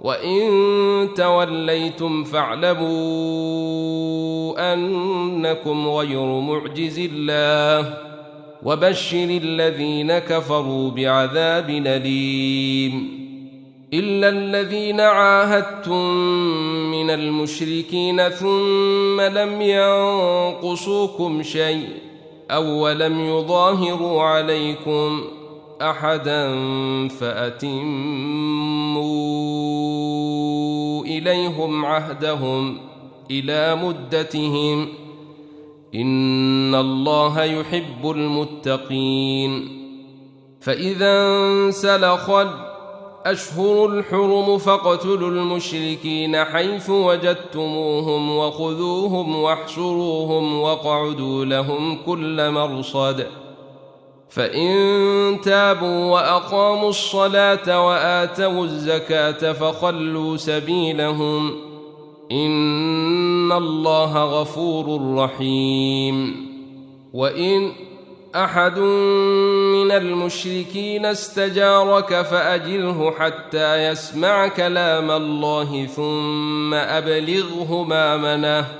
وان توليتم فاعلموا انكم غير معجز الله وبشر الذين كفروا بعذاب اليم الا الذين عاهدتم من المشركين ثم لم ينقصوكم شيء أو ولم يظاهروا عليكم أحدا فأتموا إليهم عهدهم إلى مدتهم إن الله يحب المتقين. فإذا انسلخ الأشهر الحرم فاقتلوا المشركين حيث وجدتموهم وخذوهم واحشروهم واقعدوا لهم كل مرصد. فإن تابوا وأقاموا الصلاة وآتوا الزكاة فخلوا سبيلهم إن الله غفور رحيم وإن أحد من المشركين استجارك فأجله حتى يسمع كلام الله ثم أبلغه مامنه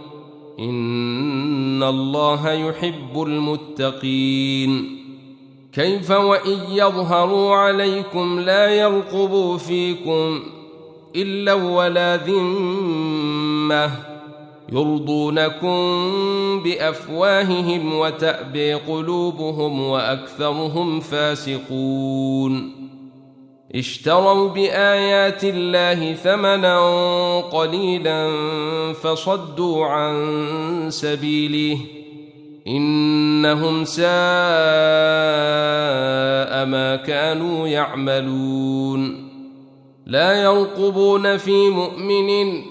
إن الله يحب المتقين. كيف وإن يظهروا عليكم لا يرقبوا فيكم إلا ولا ذمة يرضونكم بأفواههم وتأبي قلوبهم وأكثرهم فاسقون. اشتروا بآيات الله ثمنا قليلا فصدوا عن سبيله إنهم ساء ما كانوا يعملون لا يرقبون في مؤمن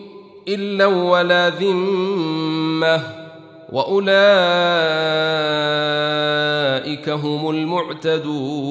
إلا ولا ذمة وأولئك هم المعتدون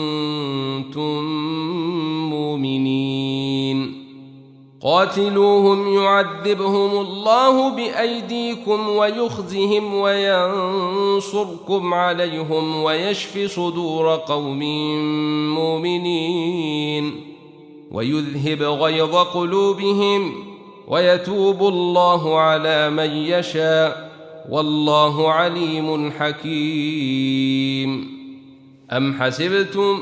قاتلوهم يعذبهم الله بأيديكم ويخزهم وينصركم عليهم ويشف صدور قوم مؤمنين ويذهب غيظ قلوبهم ويتوب الله على من يشاء والله عليم حكيم. أم حسبتم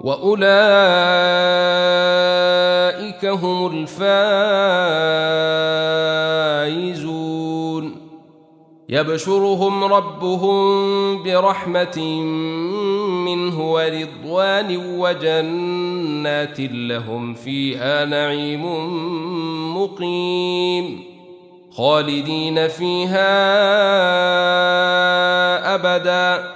واولئك هم الفائزون يبشرهم ربهم برحمه منه ورضوان وجنات لهم فيها نعيم مقيم خالدين فيها ابدا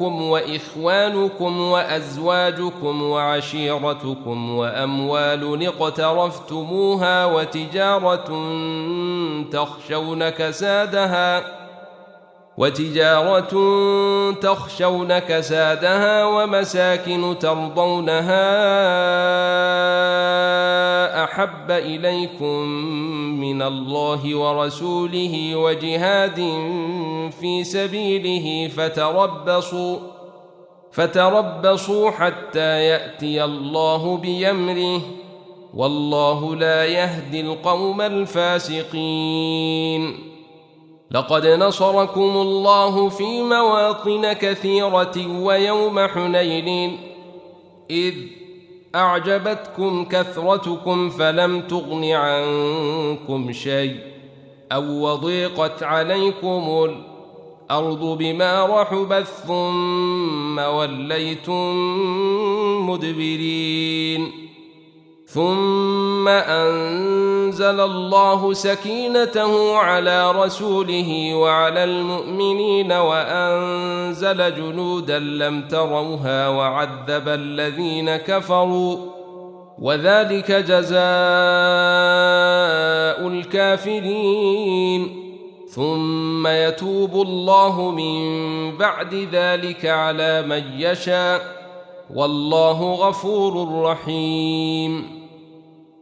وابناؤكم وإخوانكم وأزواجكم وعشيرتكم وأموال اقترفتموها وتجارة تخشون كسادها وتجارة تخشون كسادها ومساكن ترضونها أحب إليكم من الله ورسوله وجهاد في سبيله فتربصوا فتربصوا حتى يأتي الله بأمره والله لا يهدي القوم الفاسقين لقد نصركم الله في مواطن كثيرة ويوم حنين. إذ أعجبتكم كثرتكم فلم تغن عنكم شيء أو وضيقت عليكم الأرض بما رحبت ثم وليتم مدبرين. ثم انزل الله سكينته على رسوله وعلى المؤمنين وانزل جنودا لم تروها وعذب الذين كفروا وذلك جزاء الكافرين ثم يتوب الله من بعد ذلك على من يشاء والله غفور رحيم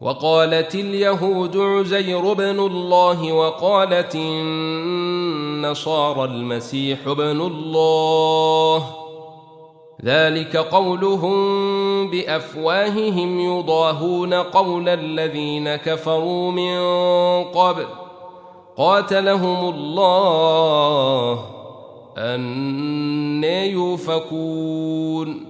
وقالت اليهود عزير بن الله وقالت النصارى المسيح بن الله. ذلك قولهم بأفواههم يضاهون قول الذين كفروا من قبل. قاتلهم الله. أن يوفكون.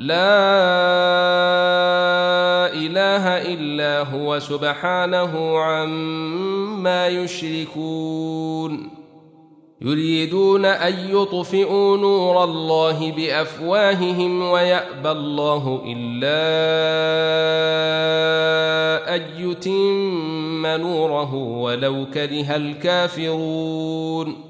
لا إله إلا هو سبحانه عما يشركون. يريدون أن يطفئوا نور الله بأفواههم ويأبى الله إلا أن يتم نوره ولو كره الكافرون.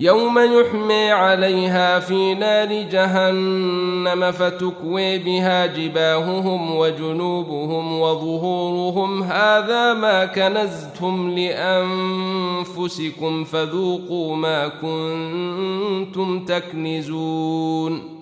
يوم يحمي عليها في نار جهنم فتكوي بها جباههم وجنوبهم وظهورهم. هذا ما كنزتم لأنفسكم فذوقوا ما كنتم تكنزون.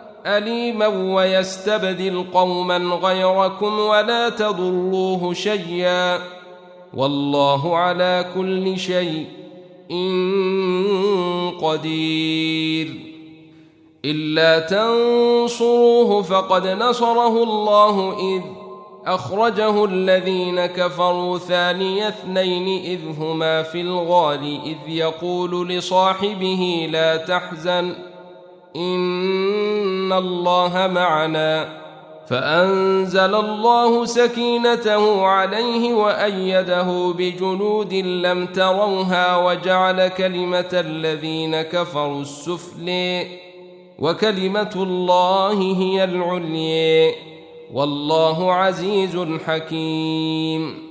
أليما ويستبدل قوما غيركم ولا تضروه شيئا والله على كل شيء قدير. إلا تنصروه فقد نصره الله إذ أخرجه الذين كفروا ثاني اثنين إذ هما في الغال إذ يقول لصاحبه لا تحزن إن الله معنا فأنزل الله سكينته عليه وأيده بجنود لم تروها وجعل كلمة الذين كفروا السفلي وكلمة الله هي العليا والله عزيز حكيم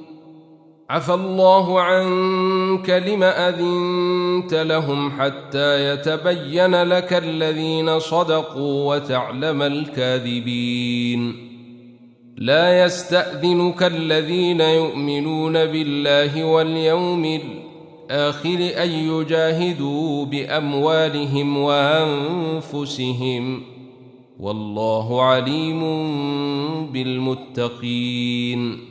عفى الله عنك لم أذنت لهم حتى يتبين لك الذين صدقوا وتعلم الكاذبين. لا يستأذنك الذين يؤمنون بالله واليوم الآخر أن يجاهدوا بأموالهم وأنفسهم. والله عليم بالمتقين.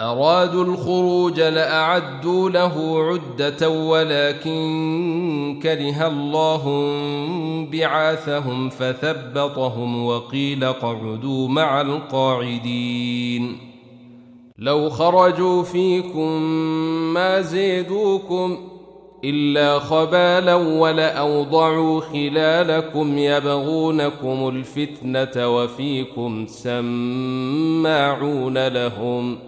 أرادوا الخروج لأعدوا له عدة ولكن كره الله بعاثهم فثبطهم وقيل اقعدوا مع القاعدين. لو خرجوا فيكم ما زيدوكم إلا خبالا ولأوضعوا خلالكم يبغونكم الفتنة وفيكم سماعون لهم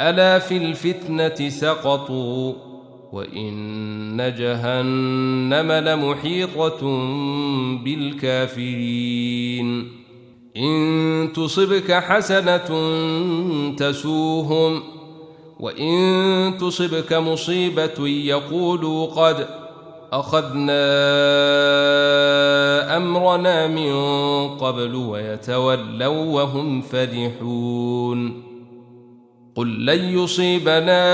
ألا في الفتنة سقطوا وإن جهنم لمحيطة بالكافرين. إن تصبك حسنة تسوهم وإن تصبك مصيبة يقولوا قد أخذنا أمرنا من قبل ويتولوا وهم فرحون. قل لن يصيبنا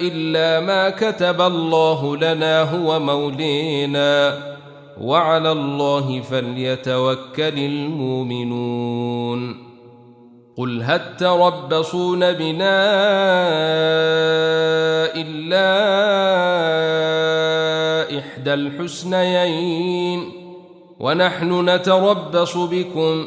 إلا ما كتب الله لنا هو مولينا وعلى الله فليتوكل المؤمنون قل هل تربصون بنا إلا إحدى الحسنيين ونحن نتربص بكم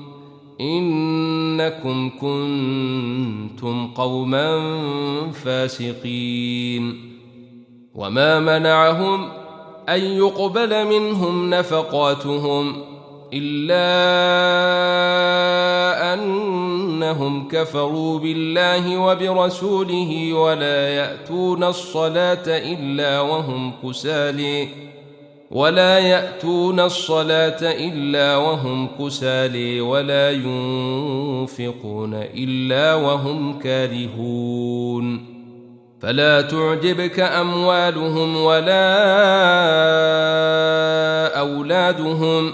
إنكم كنتم قوما فاسقين. وما منعهم أن يقبل منهم نفقاتهم إلا أنهم كفروا بالله وبرسوله ولا يأتون الصلاة إلا وهم كسالي. ولا يأتون الصلاة إلا وهم كسالي ولا ينفقون إلا وهم كارهون. فلا تعجبك أموالهم ولا أولادهم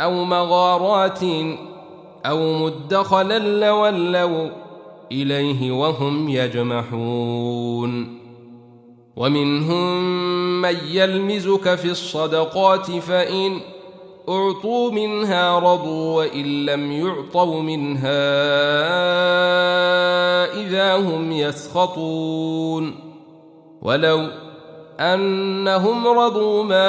أو مغارات أو مدخلا لولوا إليه وهم يجمحون. ومنهم من يلمزك في الصدقات فإن أعطوا منها رضوا وإن لم يعطوا منها إذا هم يسخطون. ولو أنهم رضوا ما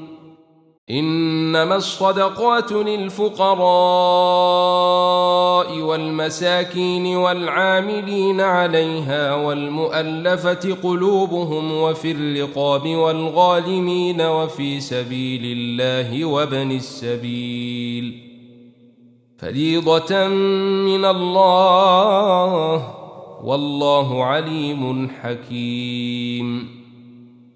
إنما الصدقات للفقراء والمساكين والعاملين عليها والمؤلفة قلوبهم وفي الرقاب والغالمين وفي سبيل الله وابن السبيل. فريضة من الله. والله عليم حكيم.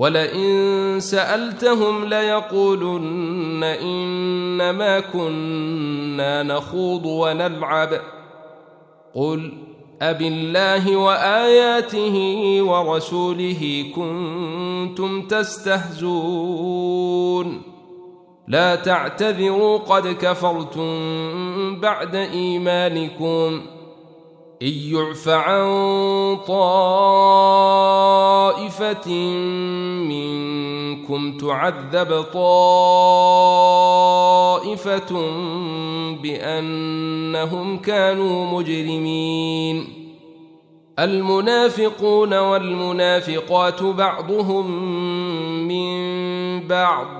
ولئن سألتهم ليقولن إنما كنا نخوض ونلعب. قل أب الله وآياته ورسوله كنتم تستهزون. لا تعتذروا قد كفرتم بعد إيمانكم. إن يعف عن طائفة منكم تعذب طائفة بأنهم كانوا مجرمين. المنافقون والمنافقات بعضهم من بعض.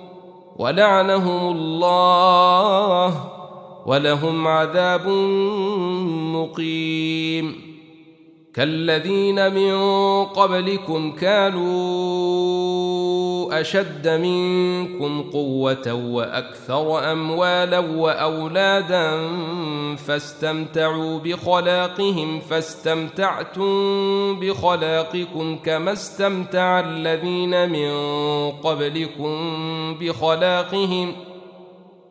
ولعنهم الله ولهم عذاب مقيم. كالذين من قبلكم كانوا أشد منكم قوة وأكثر أموالا وأولادا فاستمتعوا بخلاقهم فاستمتعتم بخلاقكم كما استمتع الذين من قبلكم بخلاقهم.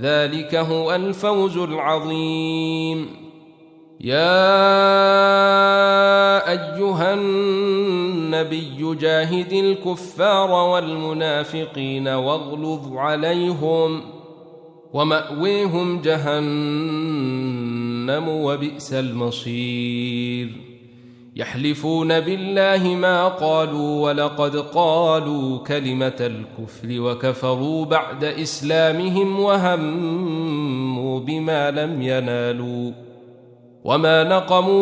ذلك هو الفوز العظيم. يا أيها النبي جاهد الكفار والمنافقين واغلظ عليهم ومأويهم جهنم وبئس المصير. يحلفون بالله ما قالوا ولقد قالوا كلمة الكفر وكفروا بعد إسلامهم وهموا بما لم ينالوا وما نقموا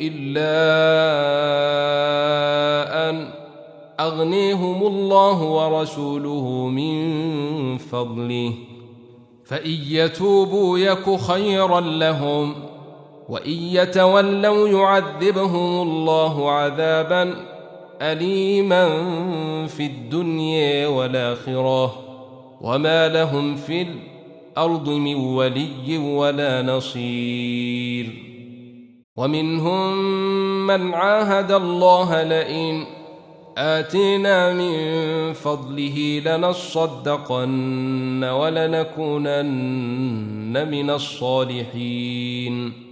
إلا أن أغنيهم الله ورسوله من فضله فإن يتوبوا يك خيرا لهم ۖ وإن يتولوا يعذبهم الله عذابا اليما في الدنيا والآخرة وما لهم في الأرض من ولي ولا نصير. ومنهم من عاهد الله لئن آتينا من فضله لنصدقن ولنكونن من الصالحين.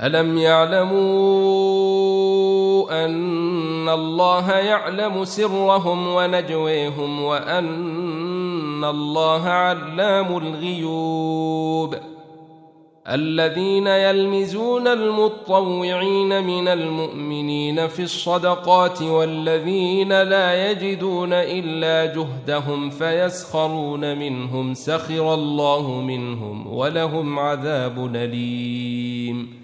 ألم يعلموا أن الله يعلم سرهم ونجويهم وأن الله علام الغيوب الذين يلمزون المطوعين من المؤمنين في الصدقات والذين لا يجدون إلا جهدهم فيسخرون منهم سخر الله منهم ولهم عذاب أليم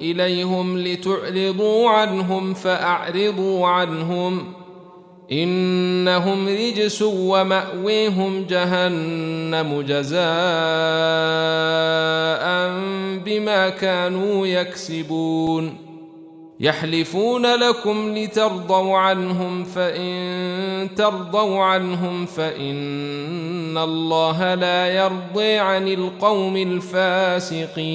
إليهم لتعرضوا عنهم فأعرضوا عنهم إنهم رجس ومأويهم جهنم جزاء بما كانوا يكسبون يحلفون لكم لترضوا عنهم فإن ترضوا عنهم فإن الله لا يرضي عن القوم الفاسقين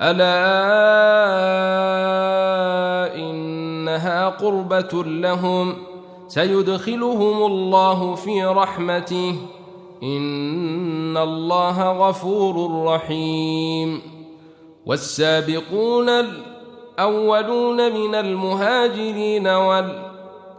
ألا إنها قربة لهم سيدخلهم الله في رحمته إن الله غفور رحيم والسابقون الأولون من المهاجرين والأنصار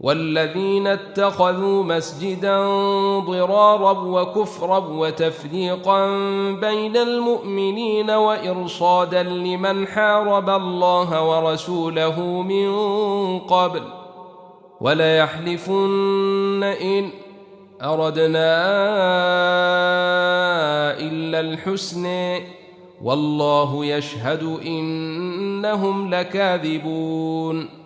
والذين اتخذوا مسجدا ضرارا وكفرا وتفريقا بين المؤمنين وإرصادا لمن حارب الله ورسوله من قبل وليحلفن إن أردنا إلا الحسن. والله يشهد إنهم لكاذبون.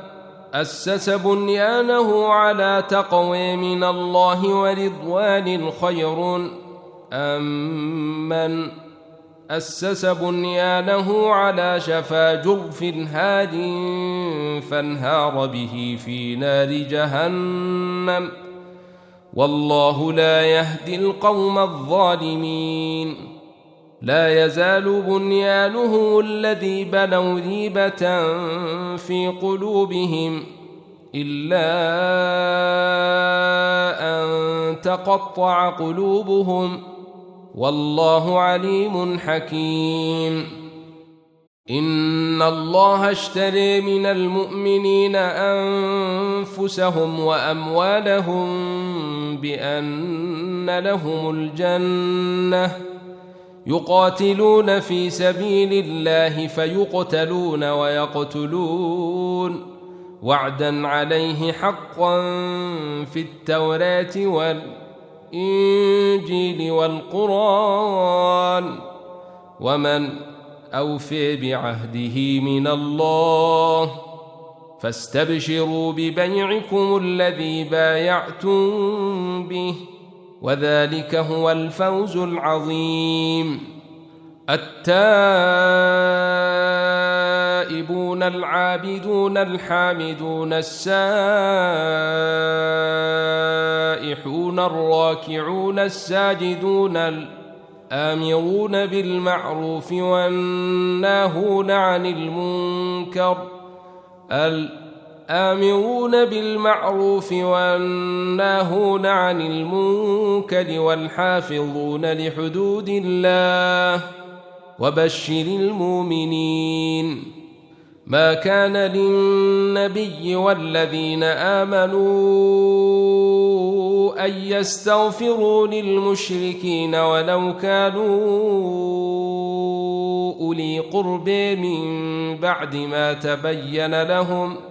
أسس بنيانه على تقوى من الله ورضوان خير أم من أسس بنيانه على شفا جرف هاد فانهار به في نار جهنم. والله لا يهدي القوم الظالمين. لا يزال بنيانه الذي بنوا ريبة في قلوبهم إلا أن تقطع قلوبهم والله عليم حكيم. إن الله اشتري من المؤمنين أنفسهم وأموالهم بأن لهم الجنة يقاتلون في سبيل الله فيقتلون ويقتلون. وعدا عليه حقا في التوراة والإنجيل الإنجيل والقرآن. ومن أوفي بعهده من الله فاستبشروا ببيعكم الذي بايعتم به. وذلك هو الفوز العظيم. التائبون العابدون الحامدون السائحون الراكعون الساجدون الآمرون بالمعروف والناهون عن المنكر الآمرون بالمعروف والناهون عن المنكر والحافظون لحدود الله وبشر المؤمنين. ما كان للنبي والذين آمنوا أن يستغفروا للمشركين ولو كانوا أولي قرب من بعد ما تبين لهم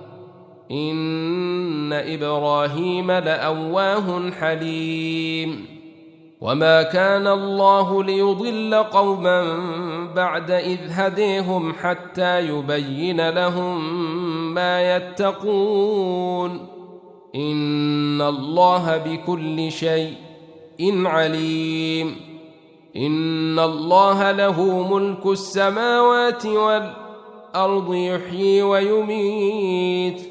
إن إبراهيم لأواه حليم. وما كان الله ليضل قوما بعد إذ هديهم حتى يبين لهم ما يتقون. إن الله بكل شيء عليم. إن الله له ملك السماوات والأرض يحيي ويميت.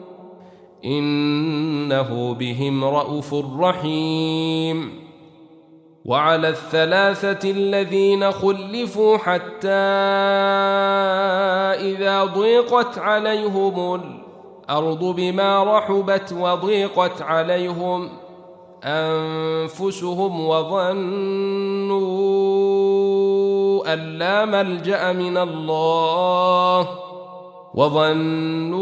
إنه بهم رءوف رحيم. وعلى الثلاثة الذين خلفوا حتى إذا ضيقت عليهم الأرض بما رحبت وضيقت عليهم أنفسهم وظنوا أن لا ملجأ من الله وظنوا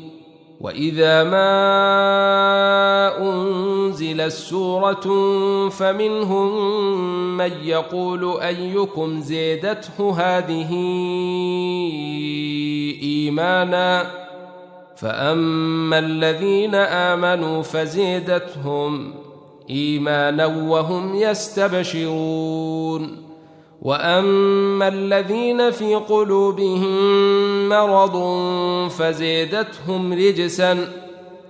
واذا ما انزلت سوره فمنهم من يقول ايكم زيدته هذه ايمانا فاما الذين امنوا فزيدتهم ايمانا وهم يستبشرون واما الذين في قلوبهم مرض فزيدتهم رجسا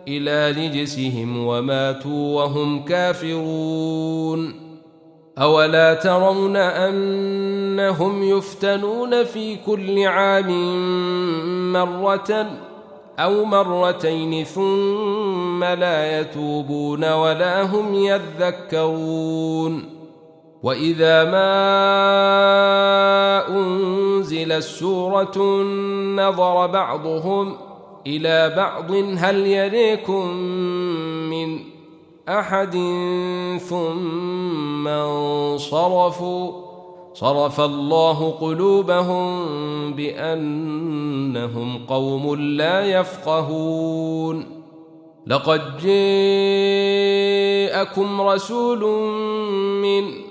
إلى رجسهم وماتوا وهم كافرون اولا ترون انهم يفتنون في كل عام مره أو مرتين ثم لا يتوبون ولا هم يذكرون واذا ما انزلت سوره نظر بعضهم إلى بعض هل يريكم من احد ثم انصرفوا صرف الله قلوبهم بانهم قوم لا يفقهون لقد جاءكم رسول من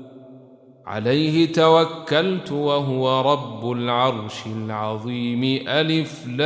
عليه توكلت وهو رب العرش العظيم. ألف لام